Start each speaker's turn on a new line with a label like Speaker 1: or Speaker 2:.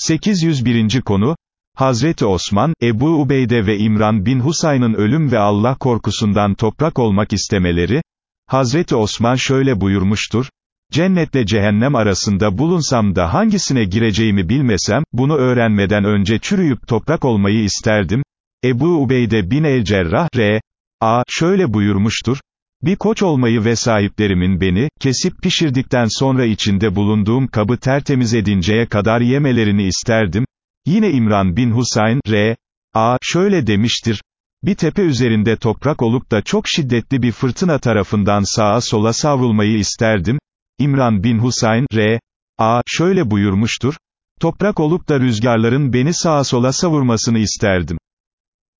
Speaker 1: 801. konu, Hazreti Osman, Ebu Ubeyde ve İmran bin Husayn'ın ölüm ve Allah korkusundan toprak olmak istemeleri, Hazreti Osman şöyle buyurmuştur, Cennetle cehennem arasında bulunsam da hangisine gireceğimi bilmesem, bunu öğrenmeden önce çürüyüp toprak olmayı isterdim. Ebu Ubeyde bin el-Cerrah, R. A. şöyle buyurmuştur, bir koç olmayı ve sahiplerimin beni, kesip pişirdikten sonra içinde bulunduğum kabı tertemiz edinceye kadar yemelerini isterdim. Yine İmran bin Husayn, R. A. şöyle demiştir, bir tepe üzerinde toprak olup da çok şiddetli bir fırtına tarafından sağa sola savrulmayı isterdim. İmran bin Husayn, R. A. şöyle buyurmuştur, toprak olup da rüzgarların beni sağa sola savurmasını isterdim.